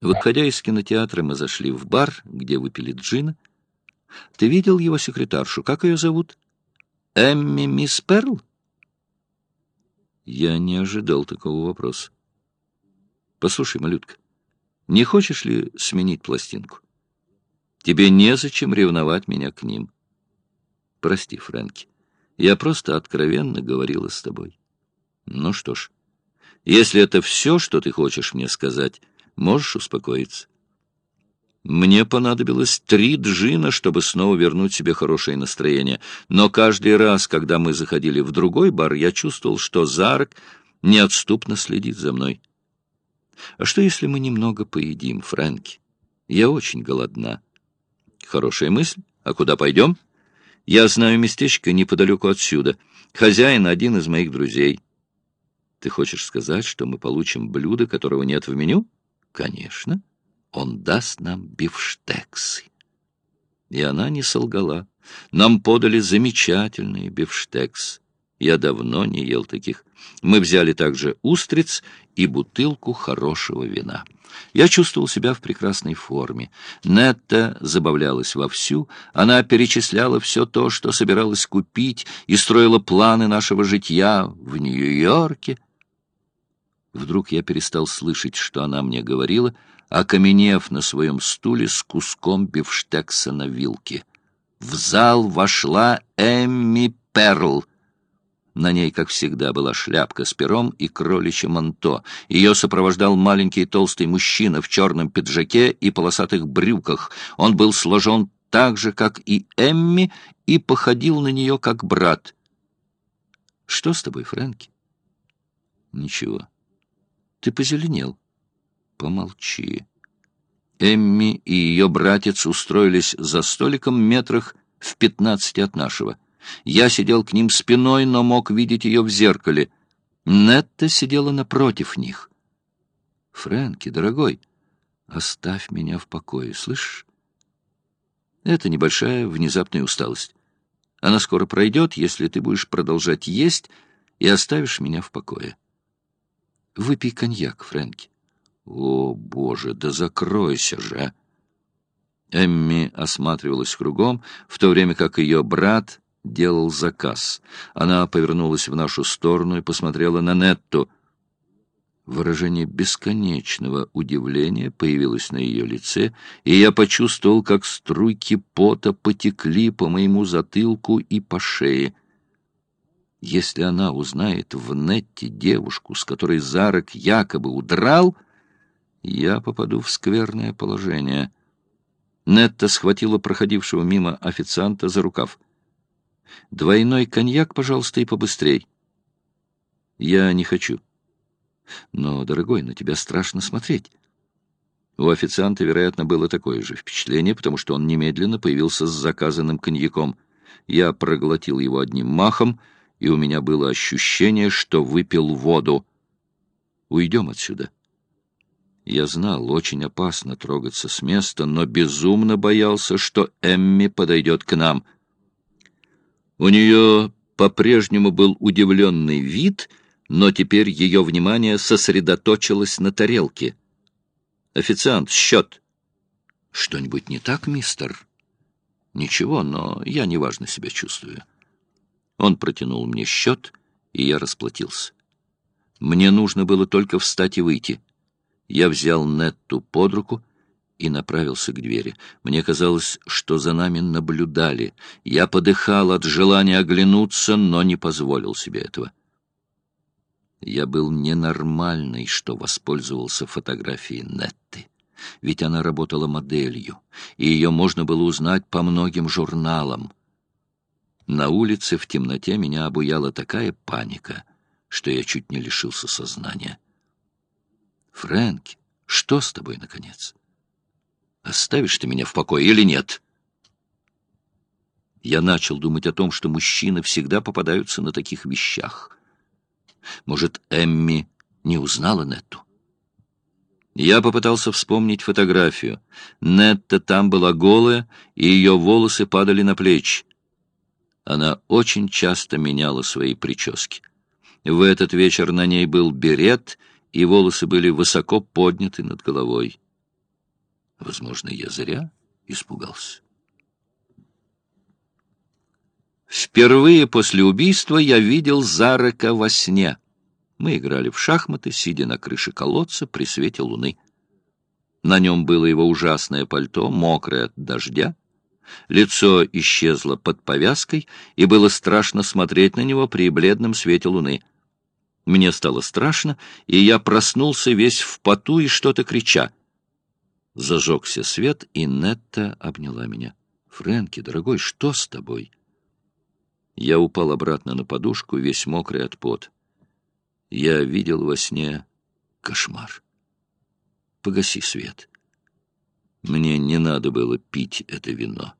Выходя из кинотеатра, мы зашли в бар, где выпили джина. Ты видел его секретаршу? Как ее зовут? Эмми Мисс Перл? Я не ожидал такого вопроса. Послушай, малютка, не хочешь ли сменить пластинку? Тебе незачем ревновать меня к ним. Прости, Фрэнки, я просто откровенно говорила с тобой. Ну что ж, если это все, что ты хочешь мне сказать, можешь успокоиться. Мне понадобилось три джина, чтобы снова вернуть себе хорошее настроение. Но каждый раз, когда мы заходили в другой бар, я чувствовал, что Зарк неотступно следит за мной. А что, если мы немного поедим, Фрэнки? Я очень голодна. Хорошая мысль. А куда пойдем? Я знаю местечко неподалеку отсюда. Хозяин — один из моих друзей. Ты хочешь сказать, что мы получим блюдо, которого нет в меню? Конечно. Он даст нам бифштексы. И она не солгала. Нам подали замечательный бифштекс. Я давно не ел таких. Мы взяли также устриц и бутылку хорошего вина. Я чувствовал себя в прекрасной форме. Нетта забавлялась вовсю. Она перечисляла все то, что собиралась купить, и строила планы нашего житья в Нью-Йорке. Вдруг я перестал слышать, что она мне говорила, окаменев на своем стуле с куском бифштекса на вилке. В зал вошла Эмми Перл — на ней, как всегда, была шляпка с пером и кроличье манто. Ее сопровождал маленький толстый мужчина в черном пиджаке и полосатых брюках. Он был сложен так же, как и Эмми, и походил на нее, как брат. — Что с тобой, Фрэнки? — Ничего. — Ты позеленел. — Помолчи. Эмми и ее братец устроились за столиком метрах в пятнадцати от нашего — я сидел к ним спиной, но мог видеть ее в зеркале. Нетта сидела напротив них. «Фрэнки, дорогой, оставь меня в покое, слышишь?» Это небольшая внезапная усталость. Она скоро пройдет, если ты будешь продолжать есть и оставишь меня в покое. Выпей коньяк, Фрэнки. О, боже, да закройся же! А! Эмми осматривалась кругом, в то время как ее брат делал заказ. Она повернулась в нашу сторону и посмотрела на Нетту. Выражение бесконечного удивления появилось на ее лице, и я почувствовал, как струйки пота потекли по моему затылку и по шее. Если она узнает в Нетте девушку, с которой Зарок якобы удрал, я попаду в скверное положение. Нетта схватила проходившего мимо официанта за рукав. Двойной коньяк, пожалуйста, и побыстрей. Я не хочу. Но, дорогой, на тебя страшно смотреть. У официанта, вероятно, было такое же впечатление, потому что он немедленно появился с заказанным коньяком. Я проглотил его одним махом, и у меня было ощущение, что выпил воду. Уйдем отсюда. Я знал, очень опасно трогаться с места, но безумно боялся, что Эмми подойдет к нам — у нее по-прежнему был удивленный вид, но теперь ее внимание сосредоточилось на тарелке. «Официант, счет!» «Что-нибудь не так, мистер?» «Ничего, но я неважно себя чувствую». Он протянул мне счет, и я расплатился. Мне нужно было только встать и выйти. Я взял Нетту под руку и направился к двери. Мне казалось, что за нами наблюдали. Я подыхал от желания оглянуться, но не позволил себе этого. Я был ненормальный, что воспользовался фотографией Нетты. Ведь она работала моделью, и ее можно было узнать по многим журналам. На улице в темноте меня обуяла такая паника, что я чуть не лишился сознания. «Фрэнки, что с тобой, наконец?» Оставишь ты меня в покое или нет? Я начал думать о том, что мужчины всегда попадаются на таких вещах. Может, Эмми не узнала Нетту? Я попытался вспомнить фотографию. Нетта там была голая, и ее волосы падали на плечи. Она очень часто меняла свои прически. В этот вечер на ней был берет, и волосы были высоко подняты над головой. Возможно, я зря испугался. Впервые после убийства я видел Зарака во сне. Мы играли в шахматы, сидя на крыше колодца при свете луны. На нем было его ужасное пальто, мокрое от дождя. Лицо исчезло под повязкой, и было страшно смотреть на него при бледном свете луны. Мне стало страшно, и я проснулся весь в поту и что-то крича. Зажегся свет, и Нетта обняла меня. «Фрэнки, дорогой, что с тобой?» Я упал обратно на подушку, весь мокрый от пот. Я видел во сне кошмар. Погаси свет. Мне не надо было пить это вино.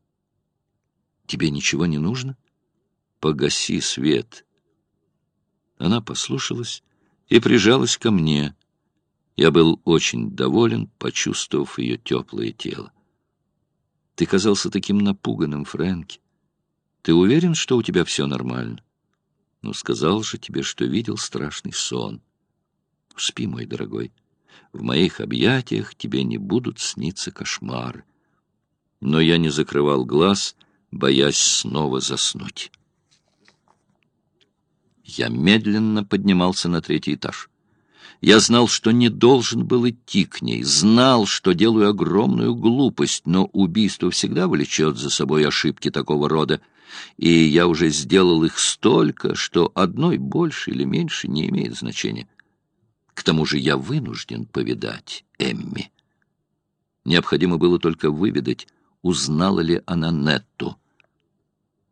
Тебе ничего не нужно? Погаси свет. Она послушалась и прижалась ко мне. Я был очень доволен, почувствовав ее теплое тело. Ты казался таким напуганным, Фрэнки. Ты уверен, что у тебя все нормально? Ну, сказал же тебе, что видел страшный сон. Спи, мой дорогой. В моих объятиях тебе не будут сниться кошмары. Но я не закрывал глаз, боясь снова заснуть. Я медленно поднимался на третий этаж. Я знал, что не должен был идти к ней, знал, что делаю огромную глупость, но убийство всегда влечет за собой ошибки такого рода, и я уже сделал их столько, что одной больше или меньше не имеет значения. К тому же я вынужден повидать Эмми. Необходимо было только выведать, узнала ли она Нетту.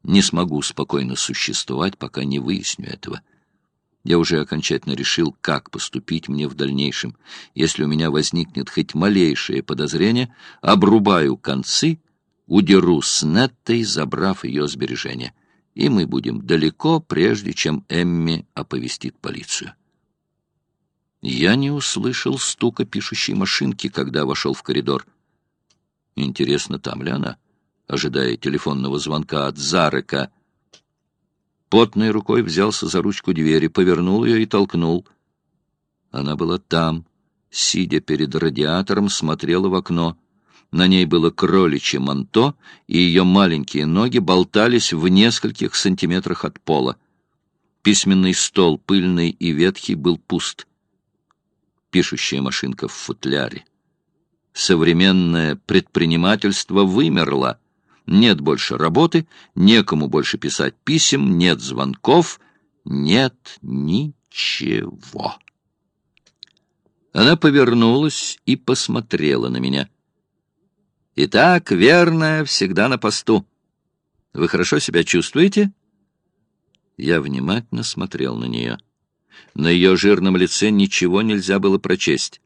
Не смогу спокойно существовать, пока не выясню этого. Я уже окончательно решил, как поступить мне в дальнейшем. Если у меня возникнет хоть малейшее подозрение, обрубаю концы, удеру с Неттой, забрав ее сбережения. И мы будем далеко, прежде чем Эмми оповестит полицию. Я не услышал стука пишущей машинки, когда вошел в коридор. Интересно, там ли она? Ожидая телефонного звонка от Зарека. Потной рукой взялся за ручку двери, повернул ее и толкнул. Она была там, сидя перед радиатором, смотрела в окно. На ней было кроличье манто, и ее маленькие ноги болтались в нескольких сантиметрах от пола. Письменный стол, пыльный и ветхий, был пуст. Пишущая машинка в футляре. Современное предпринимательство вымерло — нет больше работы, некому больше писать писем, нет звонков, нет ничего. Она повернулась и посмотрела на меня. «Итак, верная всегда на посту. Вы хорошо себя чувствуете?» Я внимательно смотрел на нее. На ее жирном лице ничего нельзя было прочесть.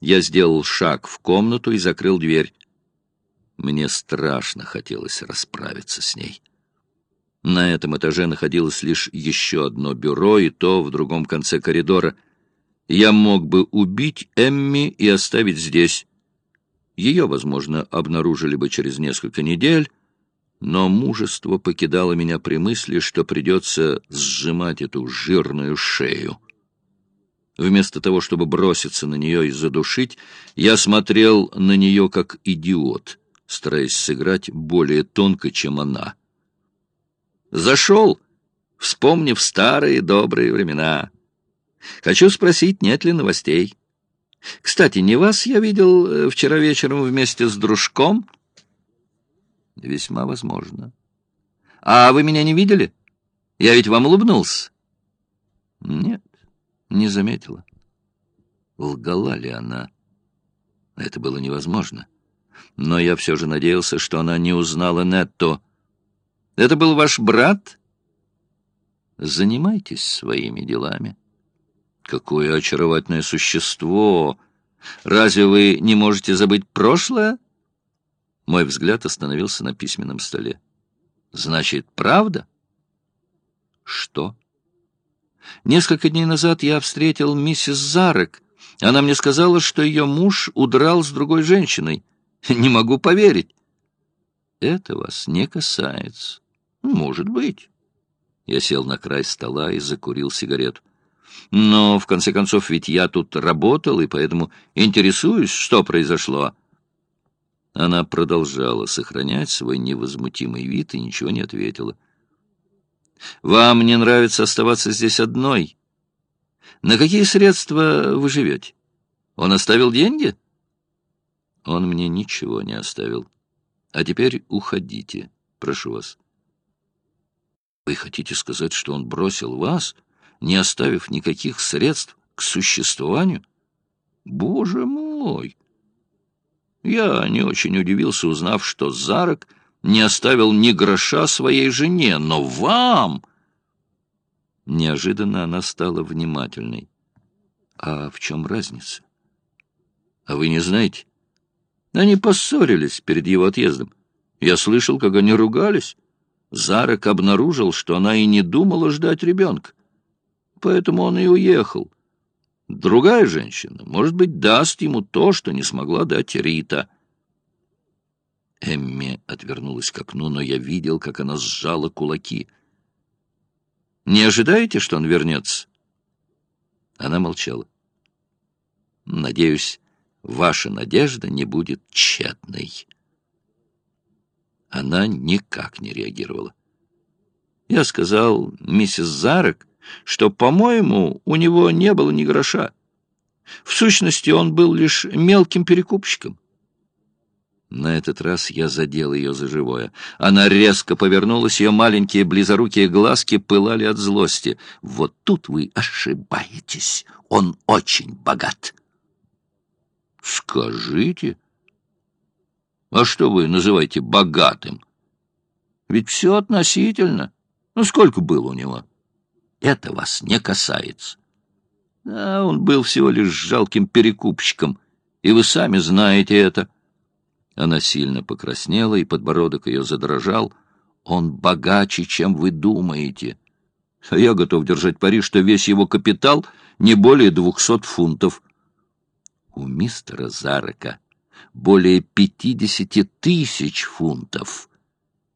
Я сделал шаг в комнату и закрыл дверь. Мне страшно хотелось расправиться с ней. На этом этаже находилось лишь еще одно бюро, и то в другом конце коридора. Я мог бы убить Эмми и оставить здесь. Ее, возможно, обнаружили бы через несколько недель, но мужество покидало меня при мысли, что придется сжимать эту жирную шею. Вместо того, чтобы броситься на нее и задушить, я смотрел на нее как идиот — стараясь сыграть более тонко, чем она. «Зашел, вспомнив старые добрые времена. Хочу спросить, нет ли новостей. Кстати, не вас я видел э, вчера вечером вместе с дружком?» «Весьма возможно». «А вы меня не видели? Я ведь вам улыбнулся». «Нет, не заметила». Лгала ли она? Это было невозможно но я все же надеялся, что она не узнала Нетто. «Это был ваш брат?» «Занимайтесь своими делами». «Какое очаровательное существо! Разве вы не можете забыть прошлое?» Мой взгляд остановился на письменном столе. «Значит, правда?» «Что?» «Несколько дней назад я встретил миссис Зарек. Она мне сказала, что ее муж удрал с другой женщиной». Не могу поверить. Это вас не касается. Может быть. Я сел на край стола и закурил сигарету. Но, в конце концов, ведь я тут работал, и поэтому интересуюсь, что произошло. Она продолжала сохранять свой невозмутимый вид и ничего не ответила. «Вам не нравится оставаться здесь одной? На какие средства вы живете? Он оставил деньги?» «Он мне ничего не оставил. А теперь уходите, прошу вас». «Вы хотите сказать, что он бросил вас, не оставив никаких средств к существованию?» «Боже мой!» Я не очень удивился, узнав, что Зарок не оставил ни гроша своей жене, но вам... Неожиданно она стала внимательной. А в чем разница? А вы не знаете? Они поссорились перед его отъездом. Я слышал, как они ругались. Зарок обнаружил, что она и не думала ждать ребенка. Поэтому он и уехал. Другая женщина, может быть, даст ему то, что не смогла дать Рита. Эмми отвернулась к окну, но я видел, как она сжала кулаки. «Не ожидаете, что он вернется?» Она молчала. «Надеюсь, ваша надежда не будет тщетной». Она никак не реагировала. Я сказал, миссис Зарек, что, по-моему, у него не было ни гроша. В сущности, он был лишь мелким перекупщиком. На этот раз я задел ее за живое. Она резко повернулась, ее маленькие близорукие глазки пылали от злости. «Вот тут вы ошибаетесь. Он очень богат». «Скажите, а что вы называете богатым? Ведь все относительно. Ну, сколько было у него?» Это вас не касается. А он был всего лишь жалким перекупщиком, и вы сами знаете это. Она сильно покраснела, и подбородок ее задрожал. Он богаче, чем вы думаете. А я готов держать пари, что весь его капитал не более двухсот фунтов. У мистера Зарака более пятидесяти тысяч фунтов —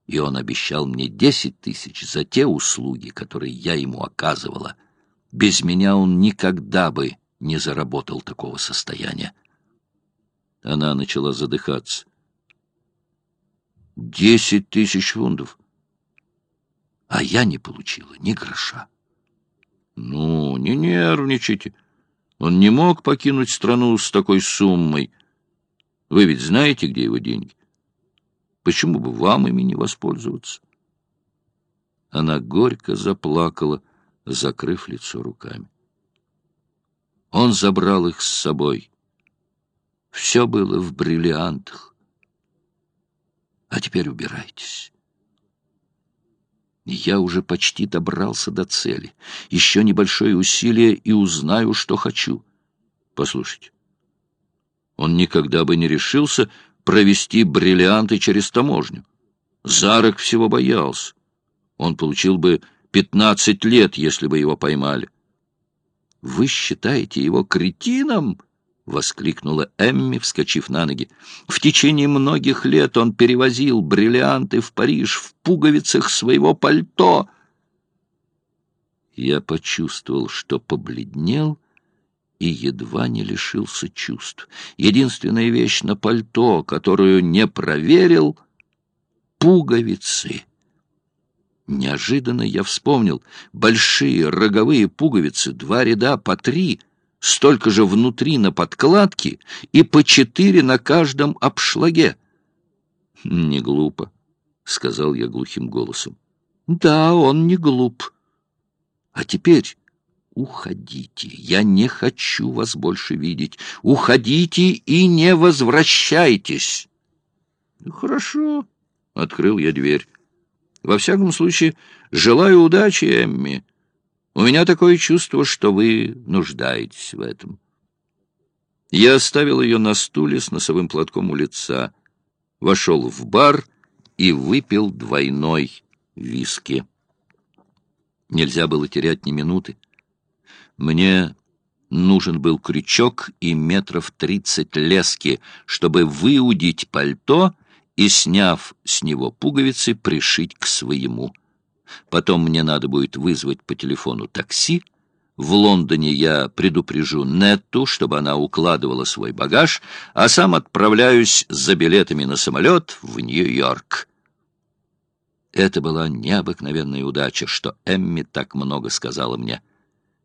и он обещал мне десять тысяч за те услуги, которые я ему оказывала. Без меня он никогда бы не заработал такого состояния. Она начала задыхаться. Десять тысяч фунтов. А я не получила ни гроша. Ну, не нервничайте. Он не мог покинуть страну с такой суммой. Вы ведь знаете, где его деньги? Почему бы вам ими не воспользоваться? Она горько заплакала, закрыв лицо руками. Он забрал их с собой. Все было в бриллиантах. А теперь убирайтесь. Я уже почти добрался до цели. Еще небольшое усилие и узнаю, что хочу. Послушайте, он никогда бы не решился провести бриллианты через таможню. Зарок всего боялся. Он получил бы пятнадцать лет, если бы его поймали. — Вы считаете его кретином? — воскликнула Эмми, вскочив на ноги. В течение многих лет он перевозил бриллианты в Париж в пуговицах своего пальто. Я почувствовал, что побледнел и едва не лишился чувств. Единственная вещь на пальто, которую не проверил — пуговицы. Неожиданно я вспомнил большие роговые пуговицы, два ряда по три, столько же внутри на подкладке и по четыре на каждом обшлаге. — Не глупо, — сказал я глухим голосом. — Да, он не глуп. А теперь Уходите, я не хочу вас больше видеть. Уходите и не возвращайтесь. Хорошо, открыл я дверь. Во всяком случае, желаю удачи, Эмми. У меня такое чувство, что вы нуждаетесь в этом. Я оставил ее на стуле с носовым платком у лица, вошел в бар и выпил двойной виски. Нельзя было терять ни минуты. Мне нужен был крючок и метров тридцать лески, чтобы выудить пальто и, сняв с него пуговицы, пришить к своему. Потом мне надо будет вызвать по телефону такси, В Лондоне я предупрежу Нетту, чтобы она укладывала свой багаж, а сам отправляюсь за билетами на самолет в Нью-Йорк. Это была необыкновенная удача, что Эмми так много сказала мне.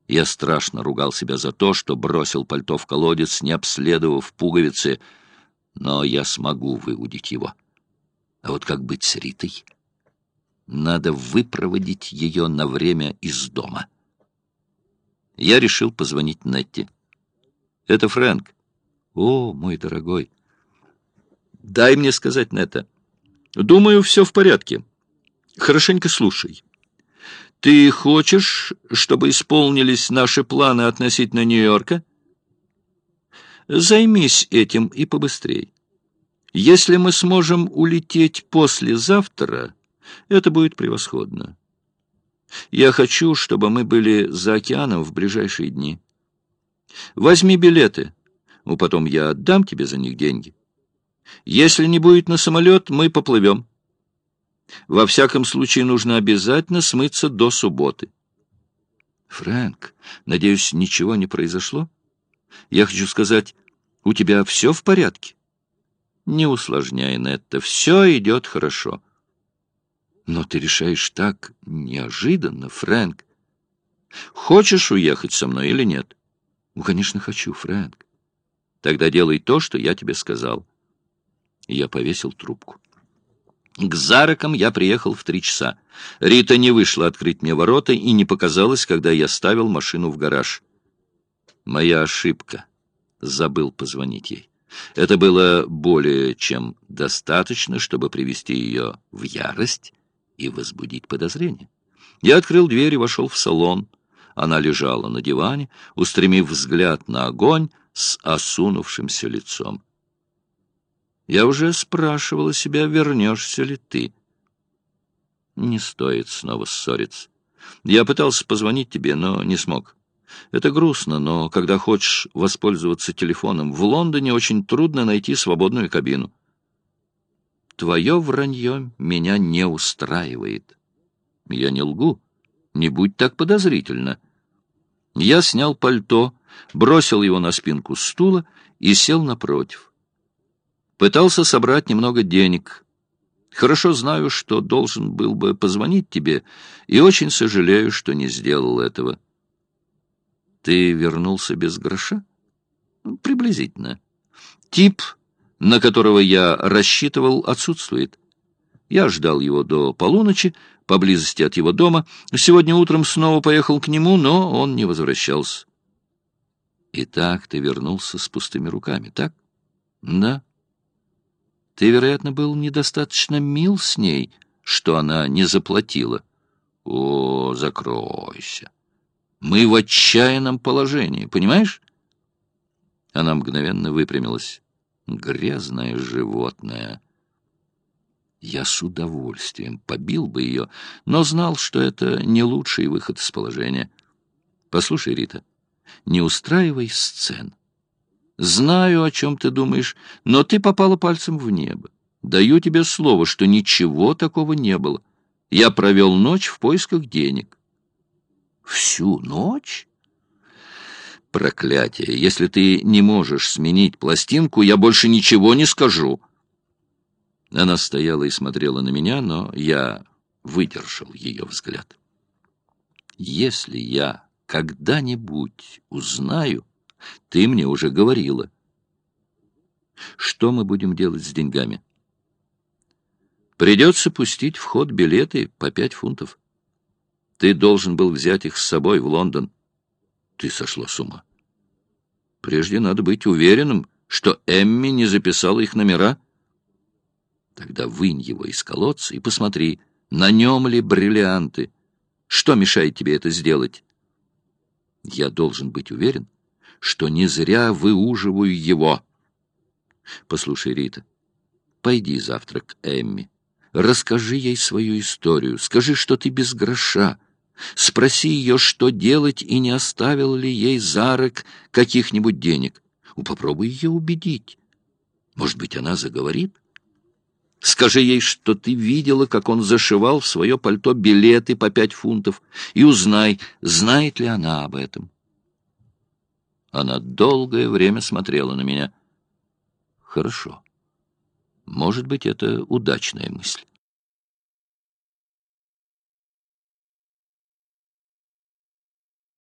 Я страшно ругал себя за то, что бросил пальто в колодец, не обследовав пуговицы, но я смогу выудить его. А вот как быть с Ритой? Надо выпроводить ее на время из дома. Я решил позвонить Нетти. «Это Фрэнк». «О, мой дорогой». «Дай мне сказать, Нетта. Думаю, все в порядке. Хорошенько слушай. Ты хочешь, чтобы исполнились наши планы относительно Нью-Йорка? Займись этим и побыстрей. Если мы сможем улететь послезавтра, это будет превосходно. Я хочу, чтобы мы были за океаном в ближайшие дни. Возьми билеты, ну, потом я отдам тебе за них деньги. Если не будет на самолет, мы поплывем. Во всяком случае, нужно обязательно смыться до субботы. Фрэнк, надеюсь, ничего не произошло? Я хочу сказать, у тебя все в порядке? Не усложняй, Нетта, все идет хорошо. Но ты решаешь так неожиданно, Фрэнк. Хочешь уехать со мной или нет? Ну, конечно, хочу, Фрэнк. Тогда делай то, что я тебе сказал. я повесил трубку. К Зарокам я приехал в три часа. Рита не вышла открыть мне ворота и не показалась, когда я ставил машину в гараж. Моя ошибка. Забыл позвонить ей. Это было более чем достаточно, чтобы привести ее в ярость и возбудить подозрение. Я открыл дверь и вошел в салон. Она лежала на диване, устремив взгляд на огонь с осунувшимся лицом. Я уже спрашивала себя, вернешься ли ты. Не стоит снова ссориться. Я пытался позвонить тебе, но не смог. Это грустно, но когда хочешь воспользоваться телефоном, в Лондоне очень трудно найти свободную кабину. Твое вранье меня не устраивает. Я не лгу. Не будь так подозрительно. Я снял пальто, бросил его на спинку стула и сел напротив. Пытался собрать немного денег. Хорошо знаю, что должен был бы позвонить тебе, и очень сожалею, что не сделал этого. Ты вернулся без гроша? Приблизительно. Тип на которого я рассчитывал, отсутствует. Я ждал его до полуночи, поблизости от его дома. Сегодня утром снова поехал к нему, но он не возвращался. Итак, ты вернулся с пустыми руками, так? Да. Ты, вероятно, был недостаточно мил с ней, что она не заплатила. О, закройся. Мы в отчаянном положении, понимаешь? Она мгновенно выпрямилась. Грязное животное. Я с удовольствием побил бы ее, но знал, что это не лучший выход из положения. Послушай, Рита, не устраивай сцен. Знаю, о чем ты думаешь, но ты попала пальцем в небо. Даю тебе слово, что ничего такого не было. Я провел ночь в поисках денег. Всю ночь? Проклятие! Если ты не можешь сменить пластинку, я больше ничего не скажу. Она стояла и смотрела на меня, но я выдержал ее взгляд. Если я когда-нибудь узнаю, ты мне уже говорила. Что мы будем делать с деньгами? Придется пустить в ход билеты по пять фунтов. Ты должен был взять их с собой в Лондон. Ты сошла с ума. Прежде надо быть уверенным, что Эмми не записала их номера. Тогда вынь его из колодца и посмотри, на нем ли бриллианты. Что мешает тебе это сделать? Я должен быть уверен, что не зря выуживаю его. Послушай, Рита, пойди завтра к Эмми. Расскажи ей свою историю. Скажи, что ты без гроша, Спроси ее, что делать, и не оставил ли ей Зарок каких-нибудь денег. Попробуй ее убедить. Может быть, она заговорит? Скажи ей, что ты видела, как он зашивал в свое пальто билеты по пять фунтов, и узнай, знает ли она об этом. Она долгое время смотрела на меня. Хорошо. Может быть, это удачная мысль.